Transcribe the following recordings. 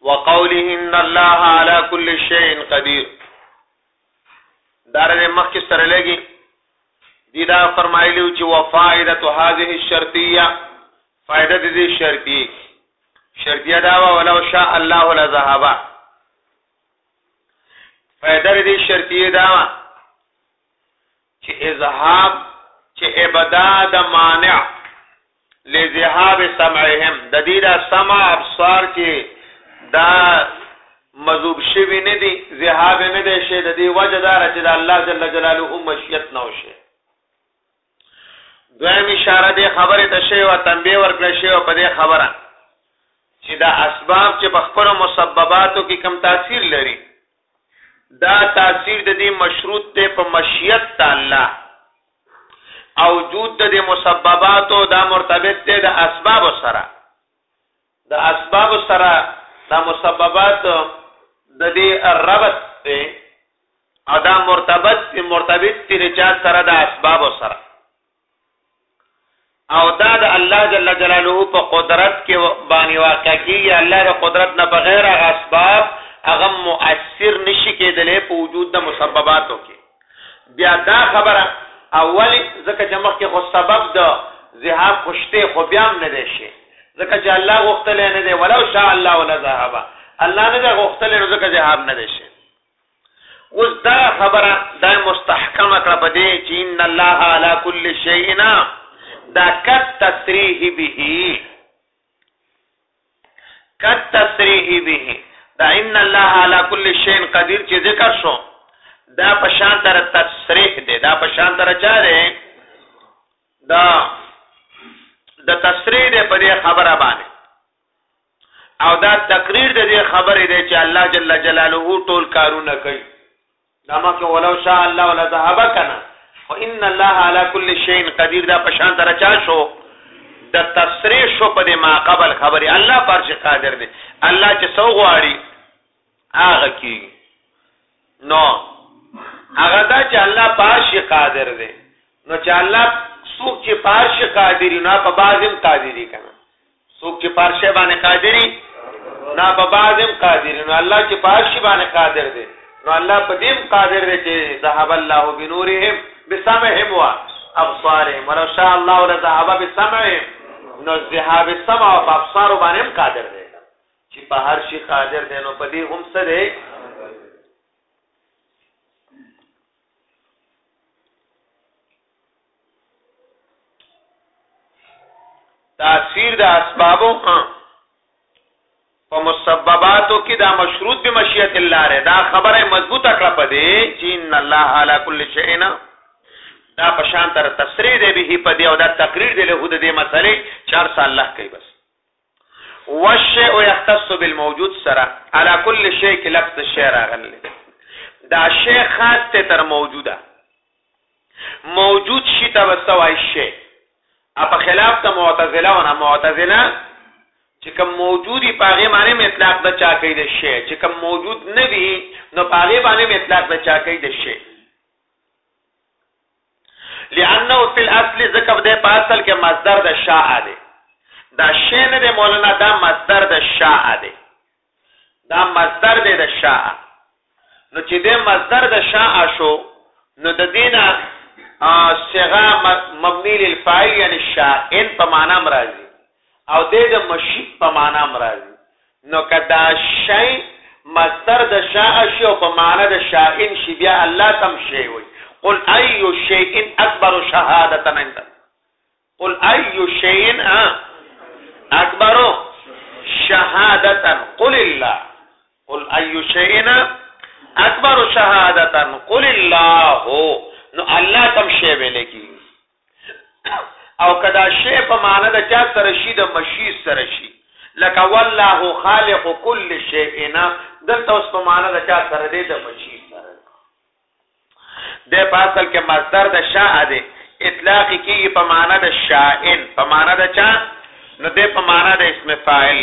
وقوله ان الله على كل شيء قدير دار دې مخکې سره لګي دي دا فرمایلی چې وفائده هذه الشرطيه فائده دې شرطي شرطيه دا ولو شاء الله لذهب فائده دې شرطيه دا چې اذهاب چې ابدا د مانع لذهاب سمعهم د دې د سمع ابصار چې دا مذوب شوی نه دی ذهاب نه دی شي د دې وجه دار چې د الله جل جلاله مشیت نه وشي دویم اشاره دی خبره ته شی او تنبیه ورکړ شی په دې خبره چې دا اسباب چې په خپل مسبباتو کې کم تاثیر لري دا تاثیر د دې مشروط دی په مشیت د الله او وجود د مسبباتو دا مرتبط دی د اسباب سره د اسباب سره دا مسببات د دې ربط دی او دا مرتبط مرتبط دی چا سره د اسباب سره او دا د الله جل جلاله په قدرت کې باندې واقع کیږي الله د قدرت نه بغیر هغه اسباب هغه مؤثر نشي کېدلی په وجود د مسبباتو کې بیا دا خبره اول ځکه چې مخکې خو سبب د ذهاب خوشته خو بیا هم نه دی شي ځکه چې الله غوښتل نه دی ولو شاء الله ولا ذهب الله نه غوښتل نو ځکه ذهاب نه دی شي اوس دغه خبره دا مستحکمه کړه په دې چې ان الله علی کل شیء دا کت تصریح به کت تصریح به دا ان الله علی کل شیء قدیر چې ذکر شو دا په شان تر تصریح دی دا په شان تر چا دی دا د تصریح دی په دې خبره باندې او دا تقریر د دې خبرې دی چې الله جل جلاله ټول کارونه کوي دا مخکې ولو شاء الله ولا ذهب کنه خو ان الله على كل شيء قدير دا پشان تر چا شو د تصریح شو په دې ما قبل خبرې الله پر شي قادر دی الله چې سو غواړي هغه کیږي نو هغه دا چې الله پارش قادر دی نو چې الله څوک چې پارش قادر نه په بازم قادری کنه څوک چې پارش باندې قادری نه په بازم قادر نو الله چې پارش باندې قادر دی نو الله په دې قادر دی چې ذهب الله بنورهم بسمهم وا ابصارهم ولو شاء الله لذهب بسمهم نو ذهاب السمع او ابصار باندې قادر دی چی په هر شی قادر دی نو په دی هم څه دی قادر دی. تاثیر د اسبابو په مسبباتو کې دا مشروط به مشیت الله ر دا خبره مضبوطه کړه پدې چې ان الله علی کل شیء دا په شان تر تفسیر دی به پدې او دا تقریر دی له دې مسلې 4 سال الله کوي بس والشیء یختص بالموجود سره علی کل شیء کې لفظ د شیء راغلی دی. دا شیء خاص دی تر موجوده. موجود شي ته به څه وایي؟ شیء. ا په خلاف د معتزله او نه معتزله چې کوم موجودی په هغه باندې هم اطلاق د چا کوي د شی چې کوم موجود نه وي نو په هغه باندې هم اطلاق د چا کوي د شی لانه فی الاصل ځکه دی په اصل کې مصدر د شاء دی دا شی نه دی مولانا دا مصدر د شاء دی دا مصدر دی د شاء نو چې د مصدر د شاء شو نو د دینه صيغه مبني للفاعل یعنی شائن په معنا مرাজি او دی د مشیب په معنی هم راځي نو که دا شی مصدر د شاء شي او په معنی د شاء شي بیا الله ته هم شی وایي قل ای شیء اکبر شهادة عند قل ای شیء اکبر شهادة قل الله قل ای شیء اکبر شهادة قل الله نو الله تم شی ویل کی او کدا شی په معنی د چا سره شي د مشی سره شي لکه والله خالق کل شیئنا دلته اوس په معنی د چا سره دی د مشی سره د پاسل کې مصدر د شاء دی اطلاق کیږي په معنی د شائن په معنی د چا نو د په معنی د اسم فاعل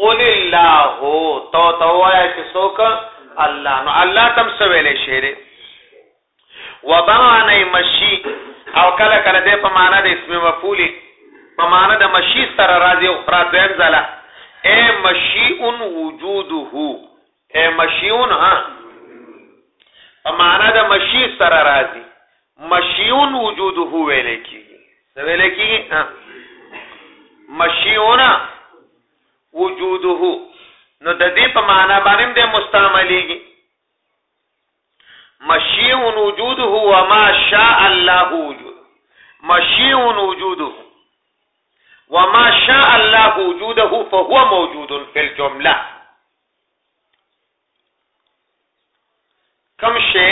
قل الله تو تو وای چې څوک الله نو الله تم سویلې شعر وبمعنی مشی او کله کله د په معنا د اسم مفعول په معنا د مشی سره راځي او خرا دویم ځله اے مشیء وجوده اے مشیون ها په معنا د مشی سره راځي مشیون وجوده ویل کیږي څه ویل کیږي مشیون وجوده نو د دې په معنا باندې د مستعمليږي مشیع وجوده و ما شاء الله وجود مشیع وجوده و ما شاء الله وجوده فهو موجود في الجمله کم شی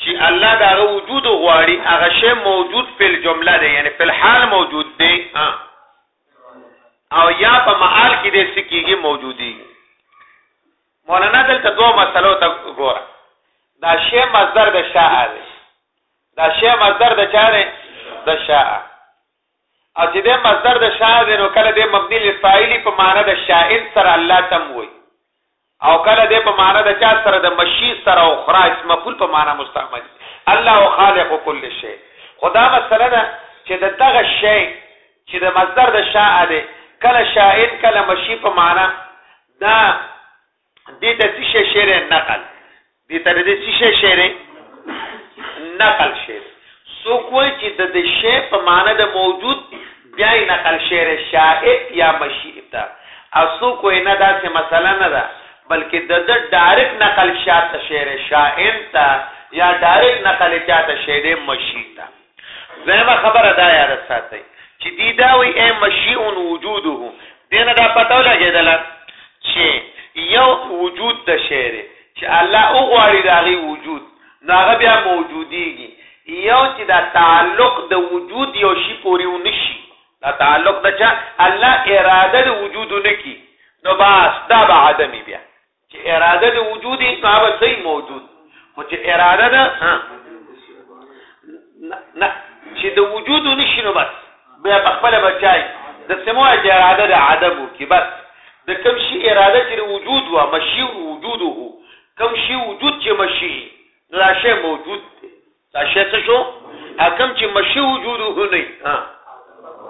چې الله دا غو وجود غواړي هغه شی موجود په جمله دی یعنی په حال موجود دی او یا په معال کې دې سکیږي موجودي مولانا دلته دوه مسلو ته ګوره دا شی مصدر د شاء دی دا شی مصدر د چاره د شاء او چې دی مصدر د شاء دی نو کله دی مبنی للفاعلی په معنی د شائن سره الله تم وي او کله دی په معنی د چا سره د مشی سره او خرا اسم مفعول په معنی مستعمل دی الله خالق کل شی خدا مسله ده چې د دغه شی چې د مصدر د شاء دی کله شائن کله مشی په معنی دا دې ته څه شی شعر نقل دې ته دې څه شی شعر نقل شعر څوک وایي چې د دې شی په معنی د موجود بیا یې نقل شعر شائع یا مشیئتا او څوک وایي نه داسې مسله نه ده بلکې د د ډایرک نقل شاته شعر شائن ته یا ډایرک نقل چاته شعر مشیئتا دویمه خبره دا یاد ساتئ چې دی دا وی ای مشیع وجوده دینه دا پته ولګیدله چې یو وجود د شی دی چې الله او غواړي دا غي وجود نو هغه بیا موجودیږي یو چې دا تعلق د وجود یو شی پورې ونشي دا تعلق د چا الله اراده د وجود نکی نو باس دا به عدمي بیا چې اراده د وجودي نو هغه صحیح موجود خو چې اراده ده ها نه چې د وجود نشي نو بس بیا په خپل بچای د سمو چې اراده د عدم کې بس د کوم شي اراده چې وجود و مشي وجوده کوم شي وجود چې مشي نو دا شی موجود دی دا شی څه شو کوم چې مشي وجوده نه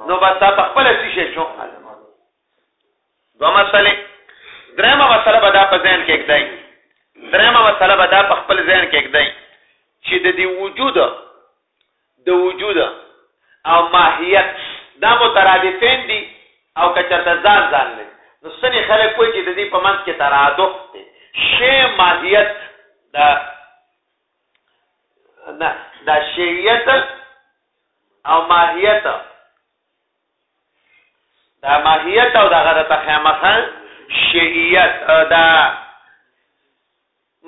نو بس په خپل څه شي شو دوه مسلې درېمه مسله به دا په ذهن کې کېږدای درېمه مسله به دا په خپل ذهن کې کېږدای چې د دې وجود د وجود او ماهیت دا مترادفین دي او که چرته ځان ځان نه نو سنې خلک کوی چې د دې په منځ کې ترادف دی شی ماهیت دا نه دا شیعیت او ماهیت دا ماهیت او دغه د تخامخه شیعیت دا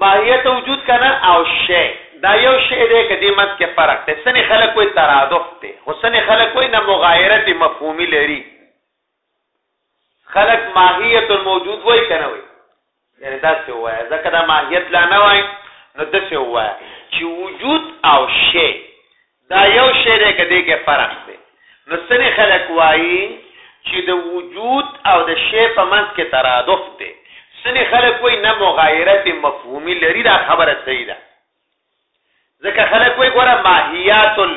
ماهیت وجود کنه او شی دا یو شی دی که دې منځ کې فرق دی سنې خلک وایي ترادف دی خو سنې خلک وایي نه مغایرت مفهومي لري خلک ماهیت الموجود وایي که نه وایي یعنې داسې ووایه، ځکه دا ماهیت لا نه وایې، نو داسې ووایه، چې وجود او شی دا یو شی دی که دې کې فرق دی؟ نو څنې خلک وایي، چې د وجود او د شی په منځ کې ترادف دی، څنې خلک وایي، نه مغایرت مفهومي لري، دا خبره صحیح ده، ځکه خلک وایي، ګوره ماهیات ال.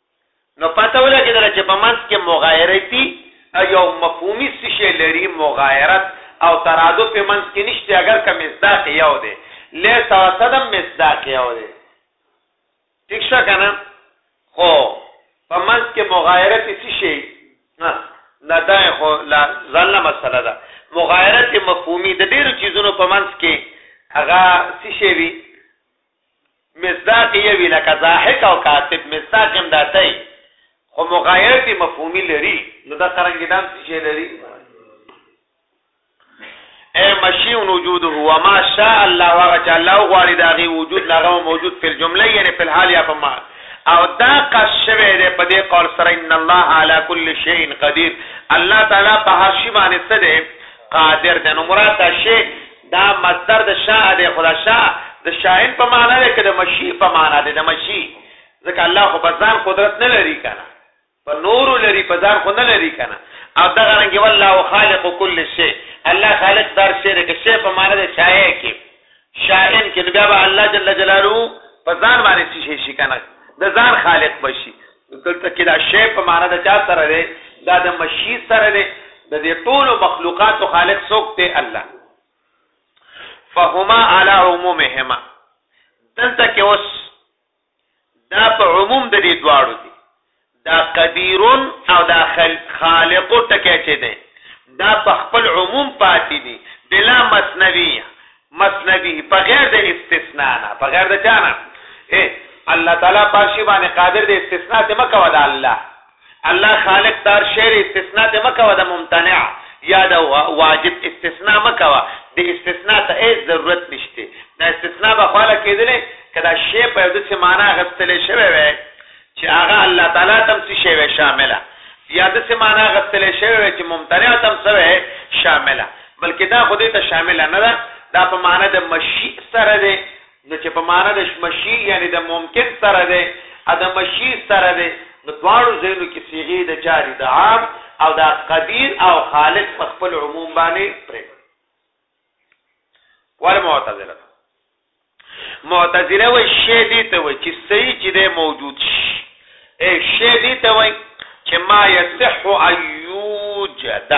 نو پته ولګېدله چې په منځ کې مغایرتي او یو مفهومي څه شی لري، مغایرت او ترادف یې منځ کې نشته، اګر که مصداق یې یو دی، لیس او اسد هم مصداق یې یو دی، ټیک شوه که نه؟ خو په منځ کې مغایرتي څه شی نه دا دا خو لا ځانله مسله ده مغایرت مفهومي د ډیرو چیزونو په منځ کې هغه څه شی وي مصداق یې وي لکه ضاحک او کاتب مصداق هم دا ته خو مغایرت مفهومي لري نو دا څنګه دام څه شي لري اے مشی وجود هو ما شاء الله هغه چې الله غواړي دا غي وجود نه موجود په جمله یعنی په حال یا په مال او دا قص شوه دې په دې قول سره ان الله على كل شيء قدير الله تعالی په هر شي باندې څه دې قادر دی نو مراد دا شی دا مصدر د شاء دی خو دا شاء د شاءن په معنا دی که د مشیع په معنا دی د مشیع ځکه الله خو په ځان قدرت نه لري کنه په نور لري په ځان خو نه لري کنه او دا غرنګي والله خالق كل شيء الله خالق دار شی دی که شی په معنا دی شاء کې شاءن کې بیا به الله جل جلاله په ځان باندې شي شي کنه د ځان خالق بشي نو دلته کې دا شی په معنی د چا سره دی؟ دا د مشي سره دی. د دې ټولو مخلوقاتو خالق څوک دی؟ الله. فهما علی عمومهما دلته کې اوس دا په عموم د دې دواړو دي دا قدیر او دا خالق ټکی چې دی دا په خپل عموم پاتې دي بلا مثنویه مثنوی په غیر د استثنی نه په غیر د چا نه ای الله تعالی په هر شی باندې قادر دی استثنی ته مکوه د الله الله خالق دار شعر استثنی ته مکوه د ممتنع یا د واجب استثنی مکوه د استثنی ته هیڅ ضرورت نشته دا استثنی به خاله کېدلې کدا شی په داسې معنا غستلې شوی وي چې هغه الله تعالی ته هم څه شوی وی شامله یا داسې معنی اخیستل شوی وی چې ممتنع ته هم څه وی شامله بلکې دا خو دې ته شامله نه ده دا په معنی د مشیع سره دی نو چې په معنی د مشیع یعنی د ممکن سره دی ا د مشیع سره دی نو دواړو ځینو کې صيغه د جاری د عام او د قدیر او خالق په خپل عموم باندې پرې والمعتزله معتزله وای شی دی ته وای چې صحیح چې دی موجود شي ای شی دی ته وای چې ما یصح ایوجد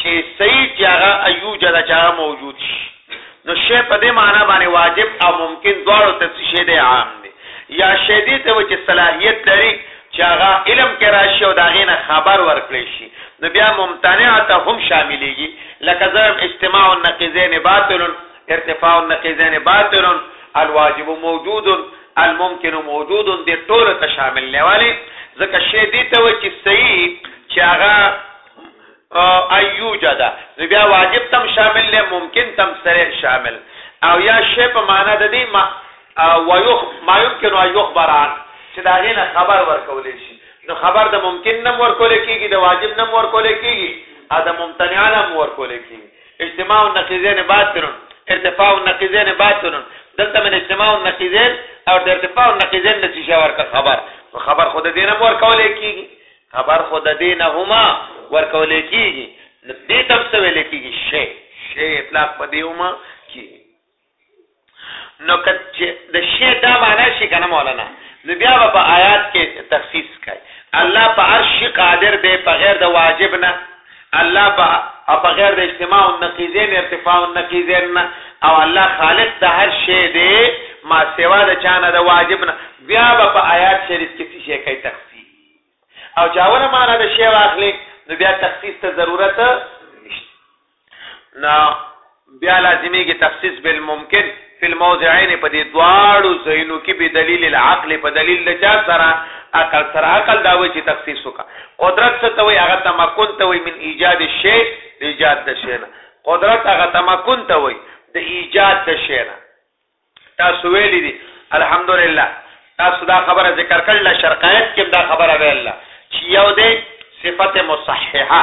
چې صحیح چې هغه ایوجد چې هغه موجود شي نو شی په دې معنی باندې واجب او ممکن دواړو ته شی دی عام دی یا شی دی ته وای چې صلاحیت لري چې هغه علم کې راشي او دا غینه خبر ورکړي شي نو بیا ممتنع ته هم شاملېږي لکه زرم اجتماع النقیزین باطل ارتفاع النقیضین باطل، الواجب موجود، الممکن موجود دې ټولو ته شامل دی، ولې؟ ځکه شی دې ته وایي چې صحیح چې هغه ان یوجد نو بیا واجب تم شامل دی، ممکن تم سره شامل او یا شی په معنا د دې ما ويخ ما يمكن ان يخبر عنه چې دا غي نه خبر ورکول شي نو خبر د ممکن نم ورکول کیږي د واجب نم ورکول کیږي ا د ممتنع نم ورکول کیږي اجتماع النقیضین باطل ارتفاع النقیضین باطل دلته من اجتماع النقیضین او د ارتفاع النقیضین د شیشه ورکه خبر نو خبر خود دینه مور کولای کیږي خبر خود دینه هما ور کولای کیږي دې تم څه ویل کیږي شی شی اطلاق په دیوما کیږي نو که چې د شی دا معنا شي کنه مولانا نو بیا به په آیات کې تخصیص کوي الله په هر شي قادر دی په غیر د واجب نه الله په په غیر د اجتماع النقیزین ارتفاع النقیزین نه او الله خالق د هر شی دی ما سوا د چانه د واجب نه بیا به په آیات شریف کې څه شي کوي تخصیص او چاوله معنا د شی واخلي نو بیا تخصیص ته ضرورت نو بیا لازمیږي تخصیص بالممکن فی الموضعین په دې دواړو ځایونو کې بدلیل العقل په دلیل د چا سره عقل سره عقل دا وایي چې تخصیص وکړه قدرت څه ته وایي هغه تمکن ته وایي من ایجاد الشی د ایجاد د شی نه قدرت هغه تمکن ته وایي د ایجاد د شی نه تاسو ویلي دي الحمدلله تاسو دا خبره ذکر کړل شرقایت کې دا خبره ویل چې یو دی صفت مصححه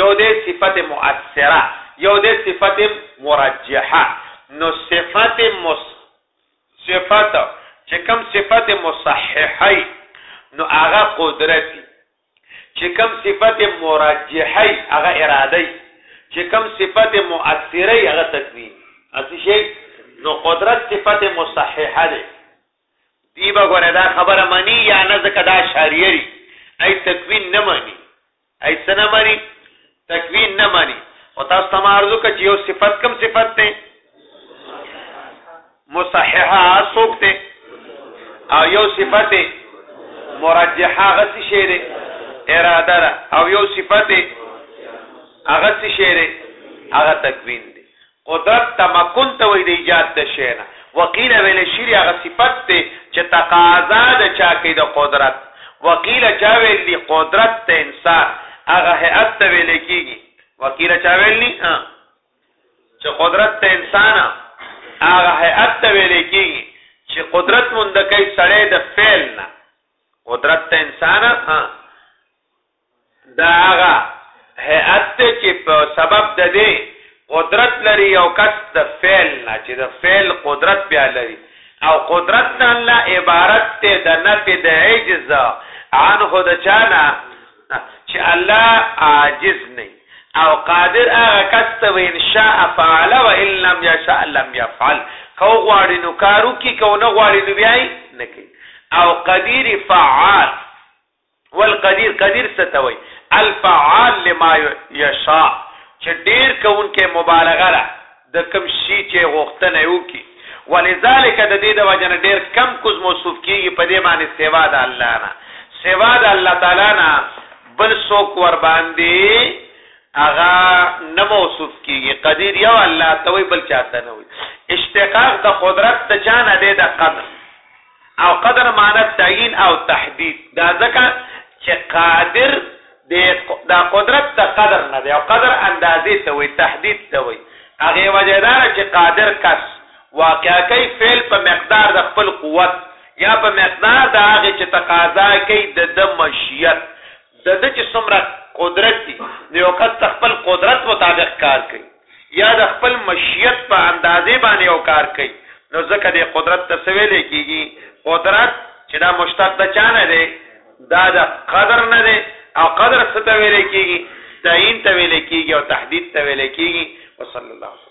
یو دی صفت مؤثره یو دی صفت مرجحه نو صفت مص صفت چې کوم صفت مصححه نو هغه قدرتي چې کوم صفت مرجحه وي هغه اراده وي چې کوم صفت مؤثره وي هغه تکوین اسی شي نو قدرت صفت مصححه ده دی به ګوره دا خبره منی یا نه ځکه دا شاریری ای تکوین نه منی ای سنه منی تکوین نه مانی او تاسو ته معرضو ک چې یو صفت کم صفت ته مصححه سوک ته او یو صفت مرجحه غسی شی دی اراده ده او یو صفت هغه څه شی دی هغه تکوین دی قدرت تمکن ته وایي د ایجاد د شی نه. وقیل ویل شوي هغه صفت دی چې تقاضا د چا کوي د قدرت. وقیل چا ویل دي قدرت ته انسان هغه هیئت ته ویل کیږي. وقیل چا ویل دي چې قدرت ته انسان هغه هیئت ته ویل کیږي چې قدرت مونږ کوي سړی د فعل نه. قدرت ته انسان دا هغه هیئت دی چې په سبب د دې قدرت لري یو کس د فعل نه چې د فعل قدرت بیا لري او قدرت د الله عبارت دی د نفي د عجز عنه د چا نه چې الله عاجز نه او قادر هغه کس ته وي ان شاء فعل و ان لم يشاء لم يفعل کو غواړي نو کارو کې کو نه غواړي نو بیا نه کوي او قدیر فعال والقدير قدير څه ته وايي؟ الفعال لما يشاء چې ډېر کوونکی مبالغه ده د کوم شي چې غوښتنه يې وکړي ولذلک د دې د وجې نه ډېر کم کوز موصوف کېږي په دې باندې سوا د الله نه سوا د الله تعالی نه بل څوک ور باندې هغه نه موصوف کېږي قدير یو الله ته وي بل چاته نه وي اشتقاق د قدرت د چا نه دی د قدر او قدر معنی تعین او تحدید دا ځکه چه قادر دی دا قدرت د قدر نه دی او قدر اندازی ته وایی تحدید ته وایی هغه وجه دا ده چه قادر کس واقع کوي فعل په مقدار د خپل قوت یا په مقدار د هغه چه تقاضا کوي دده مشیت دده چې څومره قدرت دي نو یو کس د خپل قدرت مطابق کار کوي یا د خپل مشیت په اندازې باندې یو کار کوي نو ځکه د قدرت ته څه ویل کېږي قدرت چې دا مشتق د چا نه دی دا د قدر نه دی او قدر څه ته ویل کېږي تعین ته ویل کېږي او تحدید ته ویل کېږي وصلی الله علیه